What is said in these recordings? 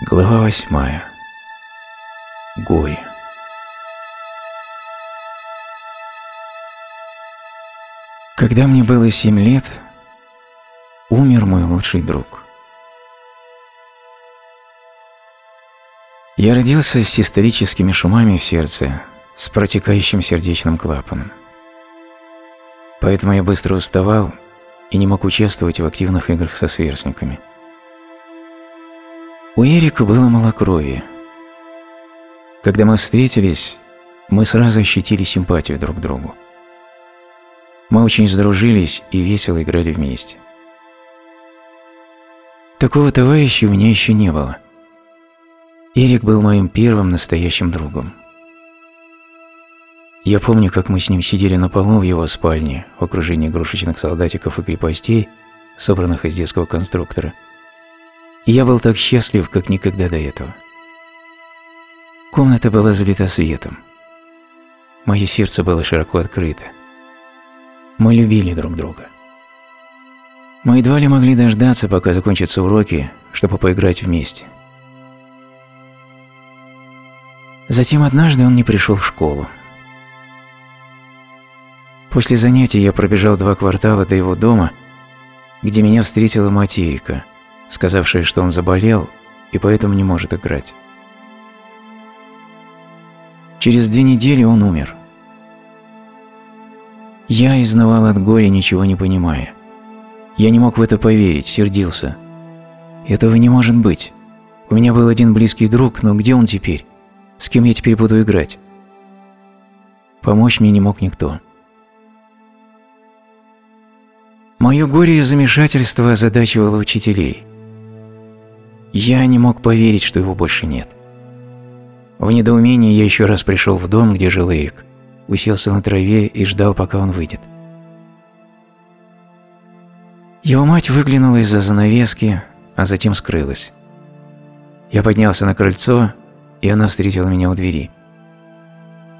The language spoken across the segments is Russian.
Глава восьмая. Горе. Когда мне было семь лет, умер мой лучший друг. Я родился с историческими шумами в сердце, с протекающим сердечным клапаном. Поэтому я быстро уставал и не мог участвовать в активных играх со сверстниками. У Эрика было малокровие. Когда мы встретились, мы сразу ощутили симпатию друг к другу. Мы очень сдружились и весело играли вместе. Такого товарища у меня еще не было. Эрик был моим первым настоящим другом. Я помню, как мы с ним сидели на полу в его спальне в окружении игрушечных солдатиков и крепостей, собранных из детского конструктора – я был так счастлив, как никогда до этого. Комната была залита светом. Мое сердце было широко открыто. Мы любили друг друга. Мы едва ли могли дождаться, пока закончатся уроки, чтобы поиграть вместе. Затем однажды он не пришел в школу. После занятий я пробежал два квартала до его дома, где меня встретила мать Эрика – сказавшая, что он заболел и поэтому не может играть. Через две недели он умер. Я изнывал от горя, ничего не понимая. Я не мог в это поверить, сердился. Этого не может быть. У меня был один близкий друг, но где он теперь? С кем я теперь буду играть? Помочь мне не мог никто. Мое горе и замешательство озадачивало учителей. Я не мог поверить, что его больше нет. В недоумении я еще раз пришел в дом, где жил Эрик, уселся на траве и ждал, пока он выйдет. Его мать выглянула из-за занавески, а затем скрылась. Я поднялся на крыльцо, и она встретила меня у двери.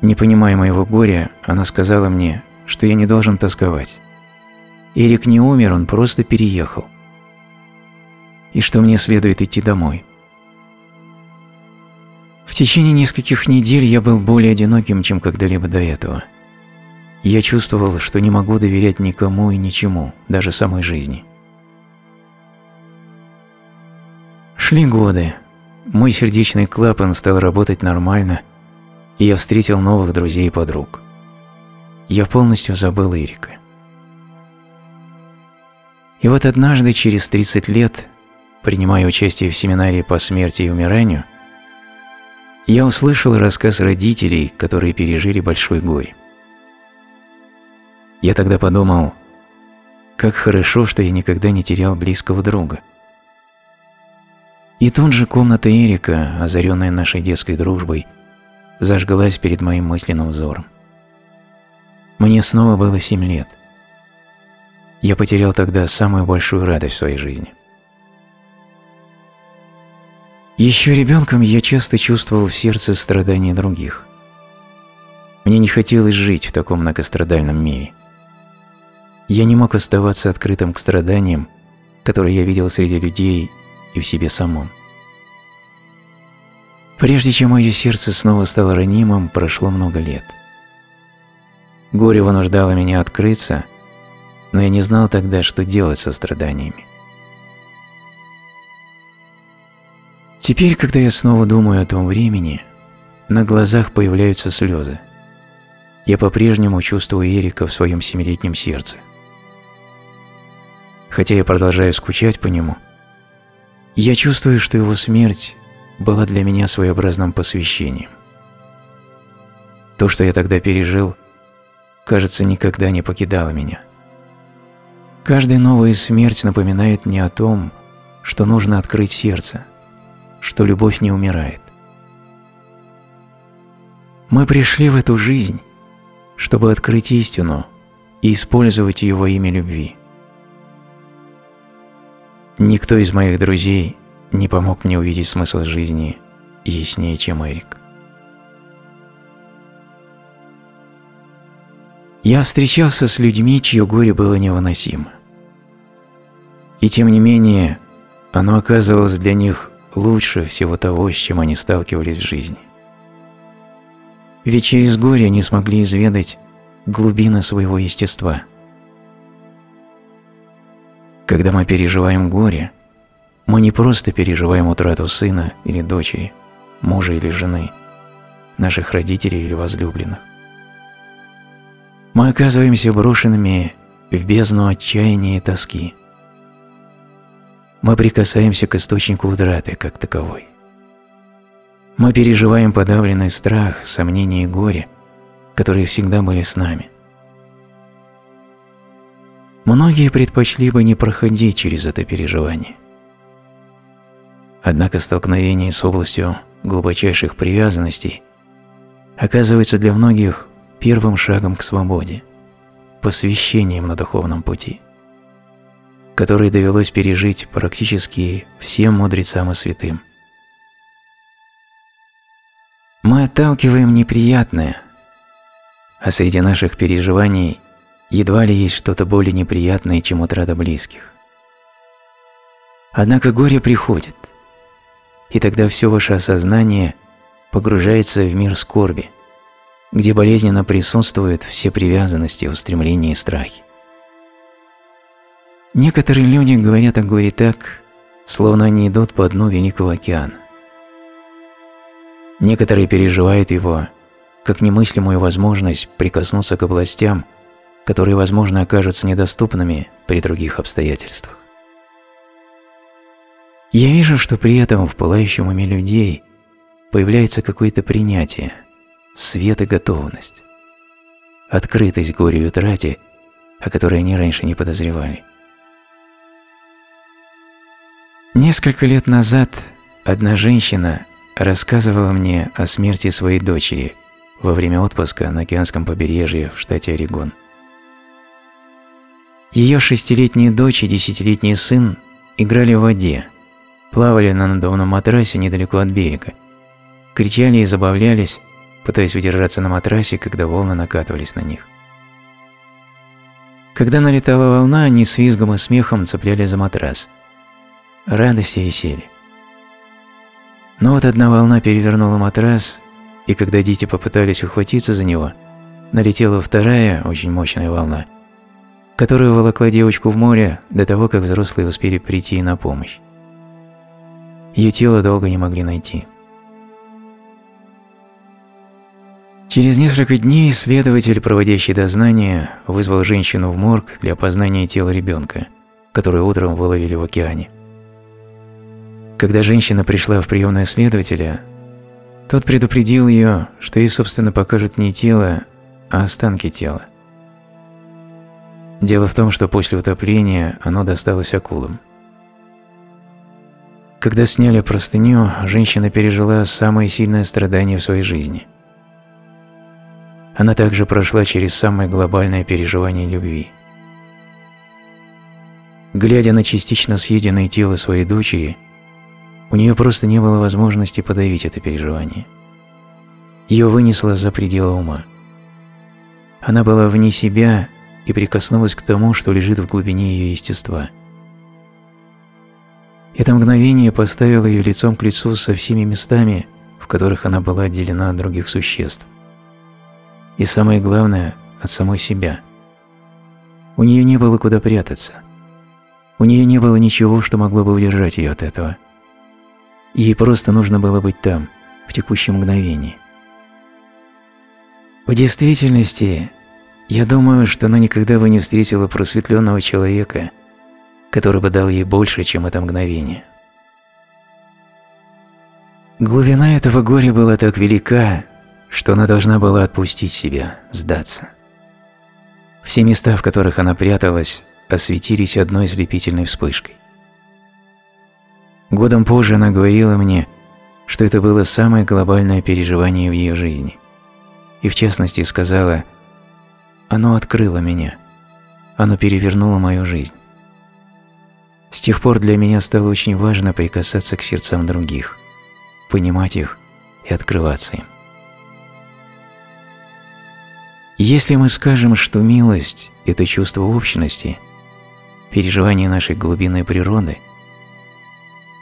Не понимая моего горя, она сказала мне, что я не должен тосковать. Эрик не умер, он просто переехал и что мне следует идти домой. В течение нескольких недель я был более одиноким, чем когда-либо до этого. Я чувствовал, что не могу доверять никому и ничему, даже самой жизни. Шли годы. Мой сердечный клапан стал работать нормально, и я встретил новых друзей и подруг. Я полностью забыл Эрика. И вот однажды, через 30 лет, принимая участие в семинаре по смерти и умиранию, я услышал рассказ родителей, которые пережили большой горе. Я тогда подумал, как хорошо, что я никогда не терял близкого друга. И тут же комната Эрика, озаренная нашей детской дружбой, зажглась перед моим мысленным взором. Мне снова было семь лет. Я потерял тогда самую большую радость в своей жизни. Еще ребенком я часто чувствовал в сердце страдания других. Мне не хотелось жить в таком многострадальном мире. Я не мог оставаться открытым к страданиям, которые я видел среди людей и в себе самом. Прежде чем мое сердце снова стало ранимым, прошло много лет. Горе вынуждало меня открыться, но я не знал тогда, что делать со страданиями. Теперь, когда я снова думаю о том времени, на глазах появляются слезы. Я по-прежнему чувствую Эрика в своем семилетнем сердце. Хотя я продолжаю скучать по нему, я чувствую, что его смерть была для меня своеобразным посвящением. То, что я тогда пережил, кажется, никогда не покидало меня. Каждая новая смерть напоминает мне о том, что нужно открыть сердце – что любовь не умирает. Мы пришли в эту жизнь, чтобы открыть истину и использовать ее во имя любви. Никто из моих друзей не помог мне увидеть смысл жизни яснее, чем Эрик. Я встречался с людьми, чье горе было невыносимо. И тем не менее, оно оказывалось для них лучше всего того, с чем они сталкивались в жизни. Ведь через горе они смогли изведать глубины своего естества. Когда мы переживаем горе, мы не просто переживаем утрату сына или дочери, мужа или жены, наших родителей или возлюбленных. Мы оказываемся брошенными в бездну отчаяния и тоски. Мы прикасаемся к источнику утраты как таковой. Мы переживаем подавленный страх, сомнение и горе, которые всегда были с нами. Многие предпочли бы не проходить через это переживание. Однако столкновение с областью глубочайших привязанностей оказывается для многих первым шагом к свободе, посвящением на духовном пути, который довелось пережить практически всем мудрецам и святым. Мы отталкиваем неприятное, а среди наших переживаний едва ли есть что-то более неприятное, чем утрата близких. Однако горе приходит, и тогда все ваше осознание погружается в мир скорби, где болезненно присутствуют все привязанности, устремления и страхи. Некоторые люди говорят о горе так, словно они идут по дну Великого океана. Некоторые переживают его как немыслимую возможность прикоснуться к областям, которые, возможно, окажутся недоступными при других обстоятельствах. Я вижу, что при этом в пылающем уме людей появляется какое-то принятие, свет и готовность, открытость горю и утрате, о которой они раньше не подозревали. Несколько лет назад одна женщина рассказывала мне о смерти своей дочери во время отпуска на океанском побережье в штате Орегон. Ее шестилетняя дочь и десятилетний сын играли в воде, плавали на надувном матрасе недалеко от берега, кричали и забавлялись, пытаясь удержаться на матрасе, когда волны накатывались на них. Когда налетала волна, они с визгом и смехом цепляли за матрас. Радость и веселье. Но вот одна волна перевернула матрас, и когда дети попытались ухватиться за него, налетела вторая, очень мощная волна, которая волокла девочку в море до того, как взрослые успели прийти на помощь. Ее тело долго не могли найти. Через несколько дней следователь, проводящий дознание, вызвал женщину в морг для опознания тела ребенка, которое утром выловили в океане. Когда женщина пришла в приемную следователя, тот предупредил ее, что ей, собственно, покажут не тело, а останки тела. Дело в том, что после утопления оно досталось акулам. Когда сняли простыню, женщина пережила самое сильное страдание в своей жизни. Она также прошла через самое глобальное переживание любви. Глядя на частично съеденное тело своей дочери, у нее просто не было возможности подавить это переживание. Ее вынесло за пределы ума. Она была вне себя и прикоснулась к тому, что лежит в глубине ее естества. Это мгновение поставило ее лицом к лицу со всеми местами, в которых она была отделена от других существ. И самое главное – от самой себя. У нее не было куда прятаться. У нее не было ничего, что могло бы удержать ее от этого – Ей просто нужно было быть там, в текущем мгновении. В действительности, я думаю, что она никогда бы не встретила просветленного человека, который бы дал ей больше, чем это мгновение. Глубина этого горя была так велика, что она должна была отпустить себя, сдаться. Все места, в которых она пряталась, осветились одной слепительной вспышкой. Годом позже она говорила мне, что это было самое глобальное переживание в ее жизни. И в частности сказала, «Оно открыло меня, оно перевернуло мою жизнь». С тех пор для меня стало очень важно прикасаться к сердцам других, понимать их и открываться им. Если мы скажем, что милость – это чувство общности, переживание нашей глубинной природы –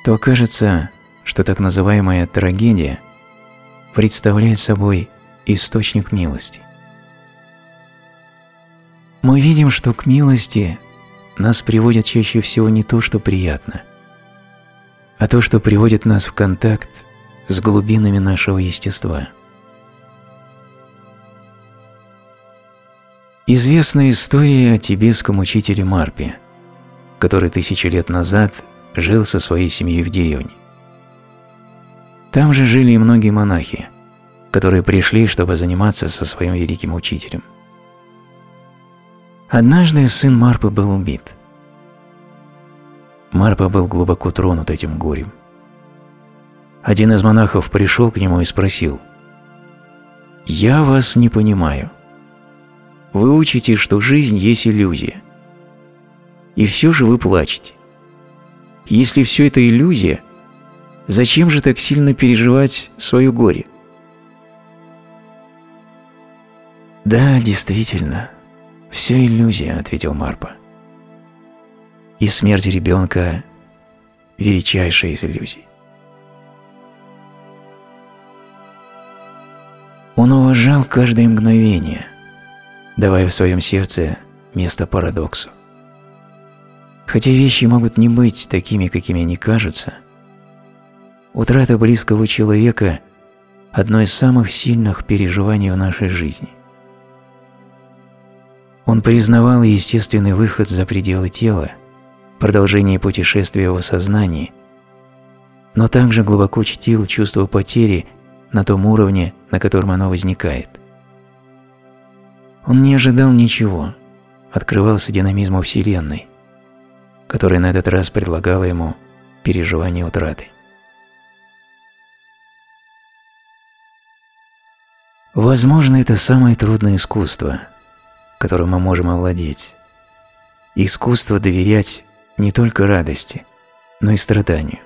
то окажется, что так называемая трагедия представляет собой источник милости. Мы видим, что к милости нас приводит чаще всего не то, что приятно, а то, что приводит нас в контакт с глубинами нашего естества. Известна история о тибетском учителе Марпе, который тысячи лет назад жил со своей семьей в деревне. Там же жили и многие монахи, которые пришли, чтобы заниматься со своим великим учителем. Однажды сын Марпы был убит. Марпа был глубоко тронут этим горем. Один из монахов пришел к нему и спросил, «Я вас не понимаю. Вы учите, что жизнь есть иллюзия. И все же вы плачете. Если все это иллюзия, Зачем же так сильно переживать свое горе? «Да, действительно, все иллюзия», — ответил Марпа. «И смерть ребенка — величайшая из иллюзий». Он уважал каждое мгновение, давая в своем сердце место парадоксу. Хотя вещи могут не быть такими, какими они кажутся — Утрата близкого человека – одно из самых сильных переживаний в нашей жизни. Он признавал естественный выход за пределы тела, продолжение путешествия в сознании, но также глубоко чтил чувство потери на том уровне, на котором оно возникает. Он не ожидал ничего, открывался динамизму Вселенной, который на этот раз предлагала ему переживание утраты. Возможно, это самое трудное искусство, которым мы можем овладеть. Искусство доверять не только радости, но и страданию.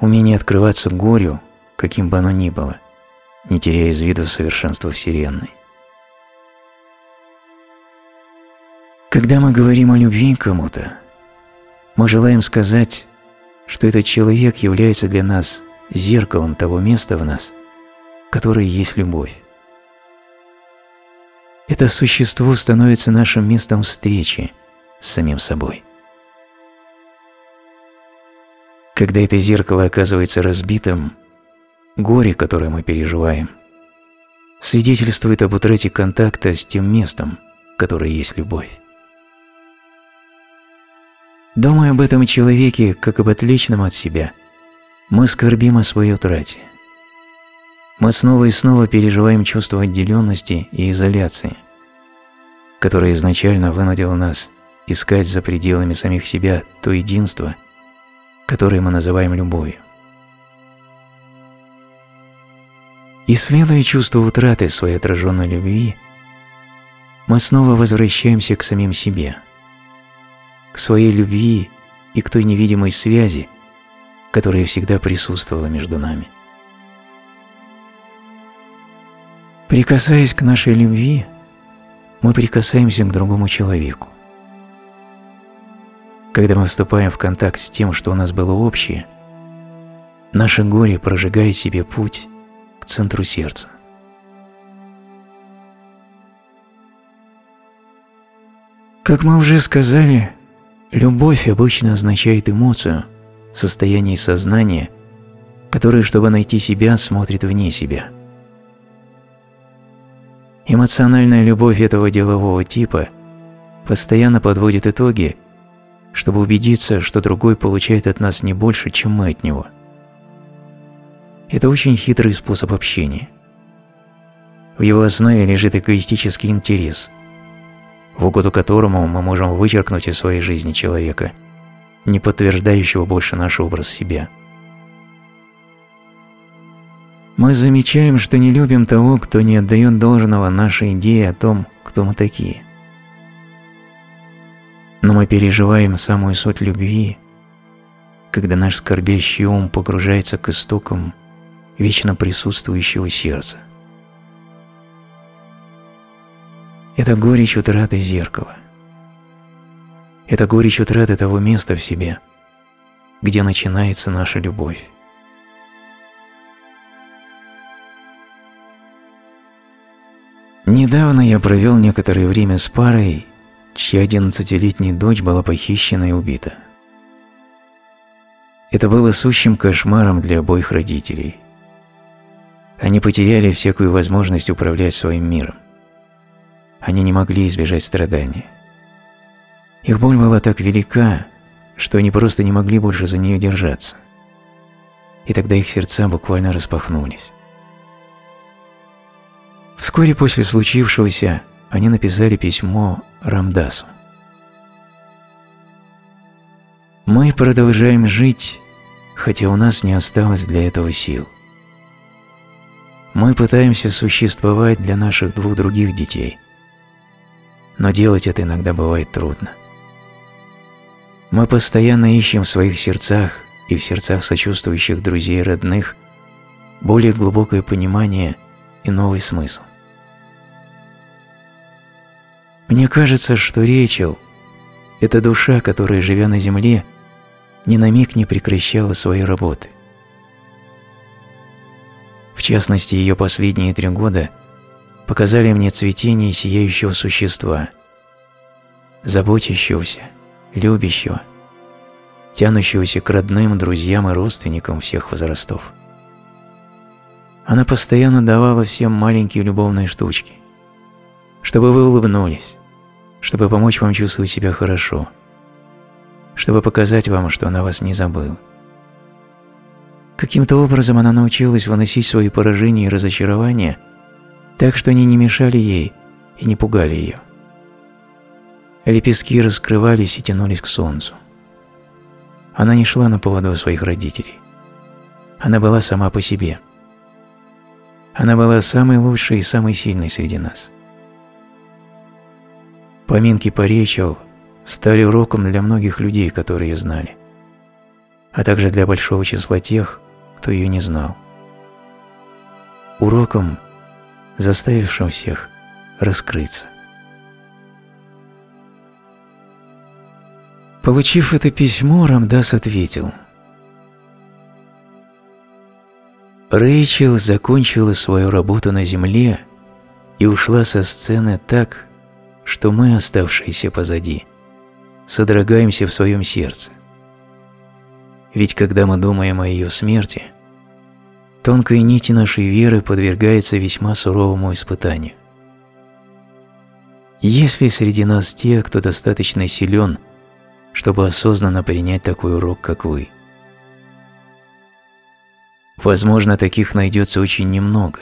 Умение открываться горю, каким бы оно ни было, не теряя из виду совершенства Вселенной. Когда мы говорим о любви к кому-то, мы желаем сказать, что этот человек является для нас зеркалом того места в нас, которое есть любовь. Это существо становится нашим местом встречи с самим собой. Когда это зеркало оказывается разбитым, горе, которое мы переживаем, свидетельствует об утрате контакта с тем местом, которое есть любовь. Думая об этом человеке, как об отличном от себя, мы скорбим о своей утрате – мы снова и снова переживаем чувство отделенности и изоляции, которое изначально вынудило нас искать за пределами самих себя то единство, которое мы называем любовью. Исследуя чувство утраты своей отраженной любви, мы снова возвращаемся к самим себе, к своей любви и к той невидимой связи, которая всегда присутствовала между нами. Прикасаясь к нашей любви, мы прикасаемся к другому человеку. Когда мы вступаем в контакт с тем, что у нас было общее, наше горе прожигает себе путь к центру сердца. Как мы уже сказали, любовь обычно означает эмоцию, состояние сознания, которое, чтобы найти себя, смотрит вне себя – Эмоциональная любовь этого делового типа постоянно подводит итоги, чтобы убедиться, что другой получает от нас не больше, чем мы от него. Это очень хитрый способ общения. В его основе лежит эгоистический интерес, в угоду которому мы можем вычеркнуть из своей жизни человека, не подтверждающего больше наш образ себя. Мы замечаем, что не любим того, кто не отдает должного нашей идее о том, кто мы такие. Но мы переживаем самую суть любви, когда наш скорбящий ум погружается к истокам вечно присутствующего сердца. Это горечь утраты зеркала. Это горечь утраты того места в себе, где начинается наша любовь. Недавно я провел некоторое время с парой, чья одиннадцатилетняя дочь была похищена и убита. Это было сущим кошмаром для обоих родителей. Они потеряли всякую возможность управлять своим миром. Они не могли избежать страдания. Их боль была так велика, что они просто не могли больше за нее держаться. И тогда их сердца буквально распахнулись. Вскоре после случившегося они написали письмо Рамдасу. Мы продолжаем жить, хотя у нас не осталось для этого сил. Мы пытаемся существовать для наших двух других детей, но делать это иногда бывает трудно. Мы постоянно ищем в своих сердцах и в сердцах сочувствующих друзей и родных более глубокое понимание и новый смысл. Мне кажется, что Речел – это душа, которая, живя на земле, ни на миг не прекращала своей работы. В частности, ее последние три года показали мне цветение сияющего существа, заботящегося – любящего, тянущегося к родным, друзьям и родственникам всех возрастов. Она постоянно давала всем маленькие любовные штучки, чтобы вы улыбнулись, чтобы помочь вам чувствовать себя хорошо, чтобы показать вам, что она вас не забыла. Каким-то образом она научилась выносить свои поражения и разочарования так, что они не мешали ей и не пугали ее. Лепестки раскрывались и тянулись к солнцу. Она не шла на поводу своих родителей. Она была сама по себе. Она была самой лучшей и самой сильной среди нас. Поминки по Рейчел стали уроком для многих людей, которые ее знали, а также для большого числа тех, кто ее не знал. Уроком, заставившим всех раскрыться. Получив это письмо, Рамдас ответил. Рэйчел закончила свою работу на земле и ушла со сцены так, что мы, оставшиеся позади, содрогаемся в своем сердце. Ведь когда мы думаем о ее смерти, тонкая нить нашей веры подвергается весьма суровому испытанию. Есть ли среди нас те, кто достаточно силен, чтобы осознанно принять такой урок, как вы. Возможно, таких найдется очень немного.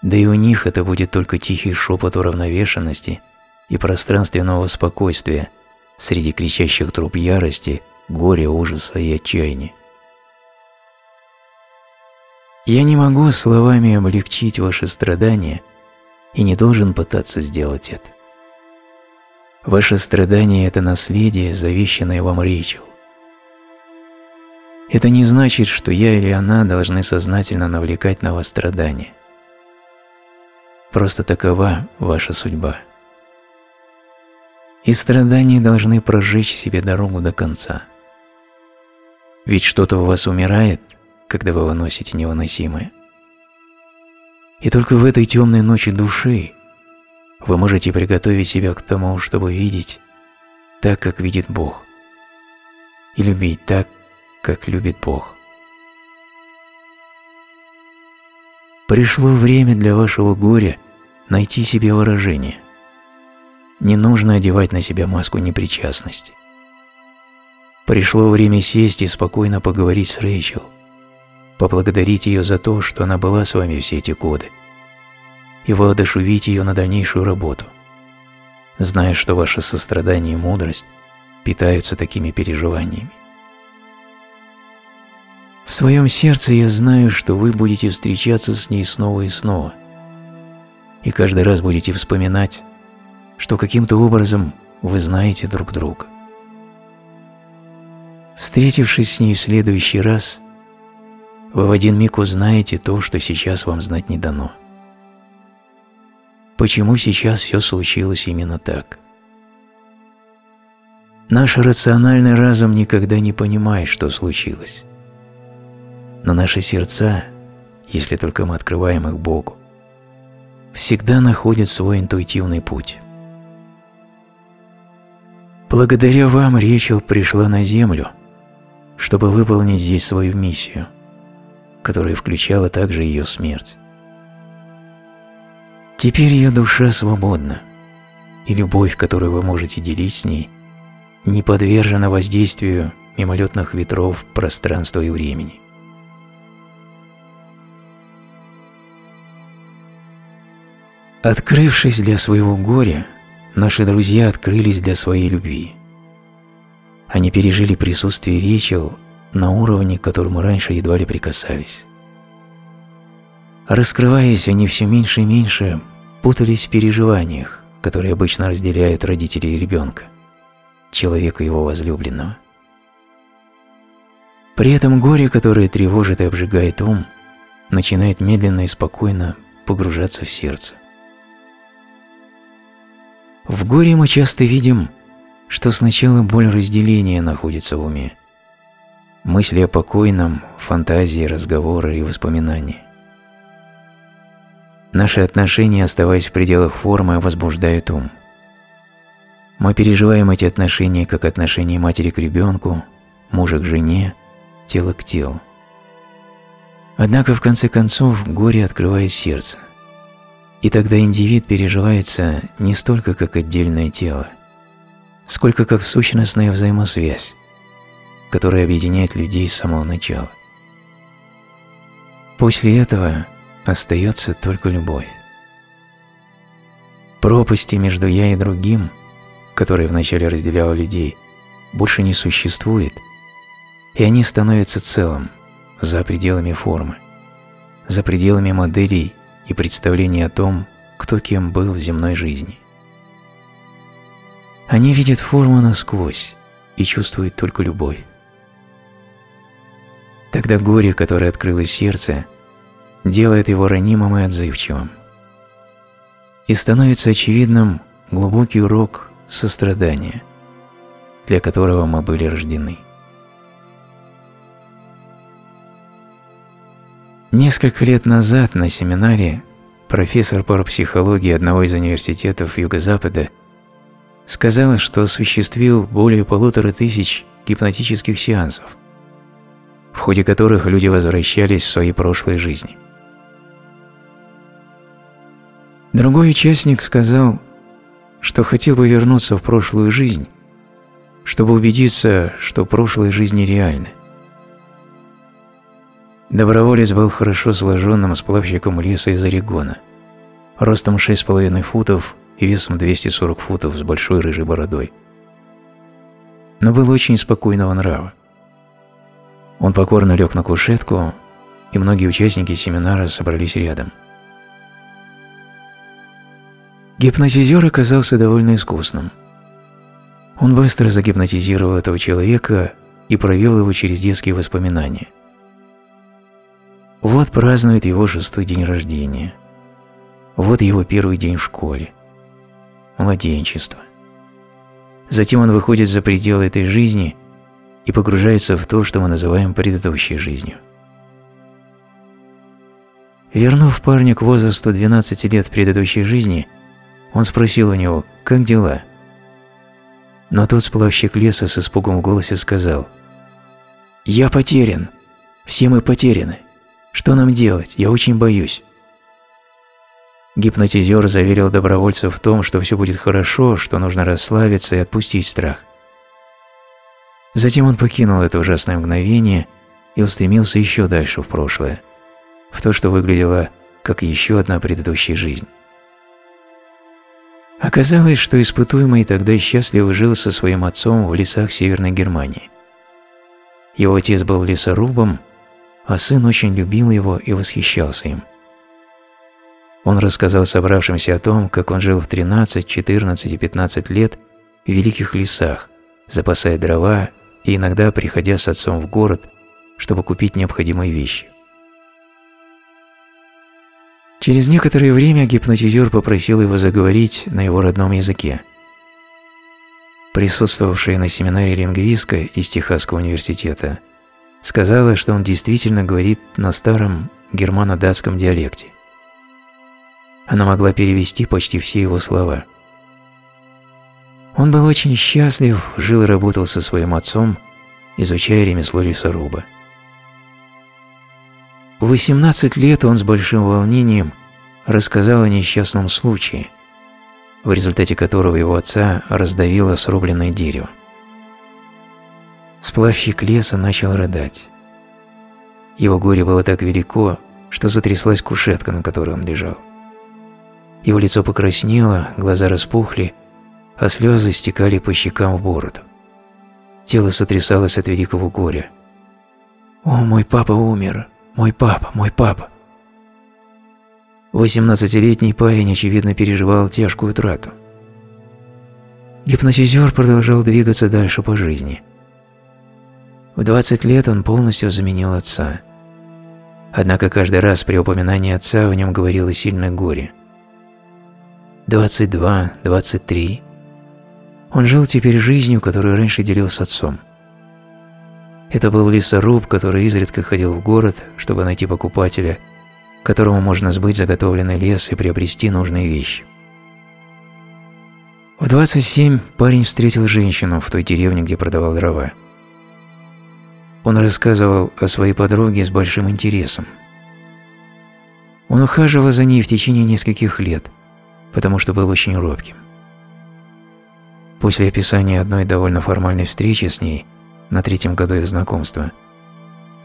Да и у них это будет только тихий шепот уравновешенности и пространственного спокойствия среди кричащих труб ярости, горя, ужаса и отчаяния. Я не могу словами облегчить ваши страдания и не должен пытаться сделать это. Ваше страдание – это наследие, завещанное вам Рейчел. Это не значит, что я или она должны сознательно навлекать на вас страдания. Просто такова ваша судьба. И страдания должны прожечь себе дорогу до конца. Ведь что-то у вас умирает, когда вы выносите невыносимое. И только в этой темной ночи души вы можете приготовить себя к тому, чтобы видеть так, как видит Бог, и любить так, как любит Бог. Пришло время для вашего горя найти себе выражение. Не нужно одевать на себя маску непричастности. Пришло время сесть и спокойно поговорить с Рэйчел, поблагодарить ее за то, что она была с вами все эти годы и воодушевить ее на дальнейшую работу, зная, что ваше сострадание и мудрость питаются такими переживаниями. В своем сердце я знаю, что вы будете встречаться с ней снова и снова, и каждый раз будете вспоминать, что каким-то образом вы знаете друг друга. Встретившись с ней в следующий раз, вы в один миг узнаете то, что сейчас вам знать не дано почему сейчас все случилось именно так. Наш рациональный разум никогда не понимает, что случилось. Но наши сердца, если только мы открываем их Богу, всегда находят свой интуитивный путь. Благодаря вам Речел пришла на Землю, чтобы выполнить здесь свою миссию, которая включала также ее смерть. Теперь ее душа свободна, и любовь, которую вы можете делить с ней, не подвержена воздействию мимолетных ветров пространства и времени. Открывшись для своего горя, наши друзья открылись для своей любви. Они пережили присутствие Речел на уровне, к которому раньше едва ли прикасались. Раскрываясь, они все меньше и меньше путались в переживаниях, которые обычно разделяют родители и ребенка, человека и его возлюбленного. При этом горе, которое тревожит и обжигает ум, начинает медленно и спокойно погружаться в сердце. В горе мы часто видим, что сначала боль разделения находится в уме. Мысли о покойном, фантазии, разговоры и воспоминания. Наши отношения, оставаясь в пределах формы, возбуждают ум. Мы переживаем эти отношения как отношения матери к ребенку, мужа к жене, тело к телу. Однако в конце концов горе открывает сердце – и тогда индивид переживается не столько как отдельное тело, сколько как сущностная взаимосвязь, которая объединяет людей с самого начала. После этого остается только любовь. Пропасти между «я» и другим, которая вначале разделяла людей, больше не существует, и они становятся целым, за пределами формы, за пределами моделей и представление о том, кто кем был в земной жизни. Они видят форму насквозь и чувствуют только любовь. Тогда горе, которое открылось сердце, делает его ранимым и отзывчивым. И становится очевидным глубокий урок сострадания, для которого мы были рождены. Несколько лет назад на семинаре профессор по психологии одного из университетов Юго-Запада сказал, что осуществил более полутора тысяч гипнотических сеансов, в ходе которых люди возвращались в свои прошлые жизни. Другой участник сказал, что хотел бы вернуться в прошлую жизнь, чтобы убедиться, что прошлые жизни реальны. Доброволец был хорошо сложенным сплавщиком леса из Орегона, ростом 6,5 футов и весом 240 футов с большой рыжей бородой. Но был очень спокойного нрава. Он покорно лег на кушетку, и многие участники семинара собрались рядом. Гипнотизер оказался довольно искусным. Он быстро загипнотизировал этого человека и провел его через детские воспоминания – вот празднует его шестой день рождения. Вот его первый день в школе. Младенчество. Затем он выходит за пределы этой жизни и погружается в то, что мы называем предыдущей жизнью. Вернув парня к возрасту 12 лет предыдущей жизни, он спросил у него, как дела? Но тот сплавщик леса с испугом в голосе сказал, «Я потерян. Все мы потеряны. Что нам делать? Я очень боюсь. Гипнотизер заверил добровольцев в том, что все будет хорошо, что нужно расслабиться и отпустить страх. Затем он покинул это ужасное мгновение и устремился еще дальше в прошлое, в то, что выглядело как еще одна предыдущая жизнь. Оказалось, что испытуемый тогда счастливо жил со своим отцом в лесах Северной Германии. Его отец был лесорубом, а сын очень любил его и восхищался им. Он рассказал собравшимся о том, как он жил в 13, 14 и 15 лет в великих лесах, запасая дрова и иногда приходя с отцом в город, чтобы купить необходимые вещи. Через некоторое время гипнотизер попросил его заговорить на его родном языке. присутствовавшая на семинаре лингвистка из Техасского университета, сказала, что он действительно говорит на старом германо-датском диалекте. Она могла перевести почти все его слова. Он был очень счастлив, жил и работал со своим отцом, изучая ремесло лесоруба. В 18 лет он с большим волнением рассказал о несчастном случае, в результате которого его отца раздавило срубленное дерево. Сплавщик леса начал рыдать. Его горе было так велико, что затряслась кушетка, на которой он лежал. Его лицо покраснело, глаза распухли, а слезы стекали по щекам в бороду. Тело сотрясалось от великого горя. «О, мой папа умер! Мой папа! Мой папа!» Восемнадцатилетний парень, очевидно, переживал тяжкую утрату. Гипнотизер продолжал двигаться дальше по жизни. В 20 лет он полностью заменил отца. Однако каждый раз при упоминании отца в нем говорило сильное горе. 22, 23. Он жил теперь жизнью, которую раньше делил с отцом. Это был лесоруб, который изредка ходил в город, чтобы найти покупателя, которому можно сбыть заготовленный лес и приобрести нужные вещи. В 27 парень встретил женщину в той деревне, где продавал дрова. Он рассказывал о своей подруге с большим интересом. Он ухаживал за ней в течение нескольких лет, потому что был очень робким. После описания одной довольно формальной встречи с ней на третьем году их знакомства,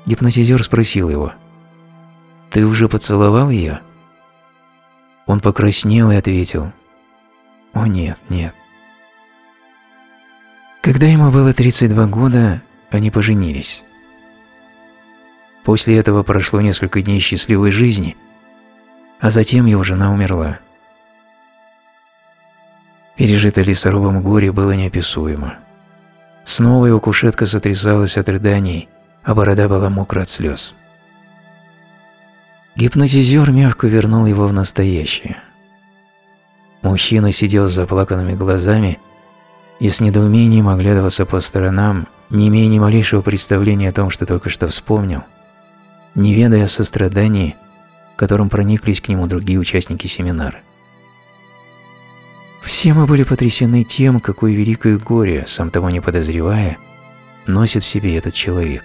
гипнотизер спросил его, «Ты уже поцеловал ее?» Он покраснел и ответил, «О нет, нет». Когда ему было 32 года, они поженились. После этого прошло несколько дней счастливой жизни, а затем его жена умерла. Пережитое лесорубом горе было неописуемо. Снова его кушетка сотрясалась от рыданий, а борода была мокра от слез. Гипнотизер мягко вернул его в настоящее. Мужчина сидел с заплаканными глазами и с недоумением оглядывался по сторонам, не имея ни малейшего представления о том, что только что вспомнил, не ведая о сострадании, которым прониклись к нему другие участники семинара. Все мы были потрясены тем, какое великое горе, сам того не подозревая, носит в себе этот человек.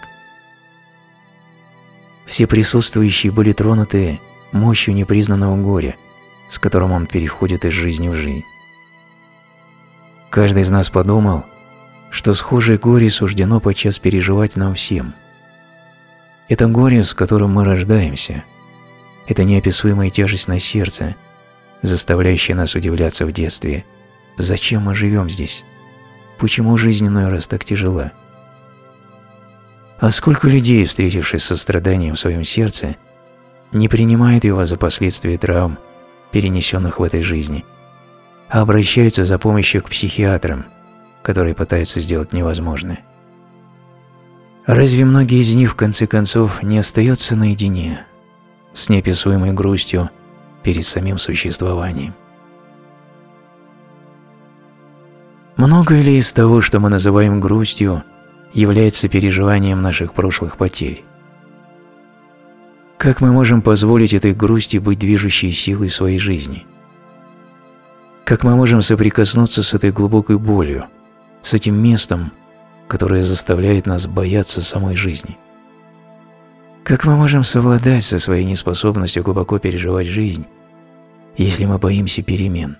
Все присутствующие были тронуты мощью непризнанного горя, с которым он переходит из жизни в жизнь. Каждый из нас подумал, что схожее горе суждено подчас переживать нам всем. Это горе, с которым мы рождаемся. Это неописуемая тяжесть на сердце – заставляющая нас удивляться в детстве, зачем мы живем здесь, почему жизнь иной раз так тяжела. А сколько людей, встретившись со страданием в своем сердце, не принимают его за последствия травм, перенесенных в этой жизни, а обращаются за помощью к психиатрам, которые пытаются сделать невозможное. Разве многие из них в конце концов не остаются наедине с неописуемой грустью перед самим существованием. Многое ли из того, что мы называем грустью, является переживанием наших прошлых потерь? Как мы можем позволить этой грусти быть движущей силой своей жизни? Как мы можем соприкоснуться с этой глубокой болью, с этим местом, которое заставляет нас бояться самой жизни? Как мы можем совладать со своей неспособностью глубоко переживать жизнь, если мы боимся перемен?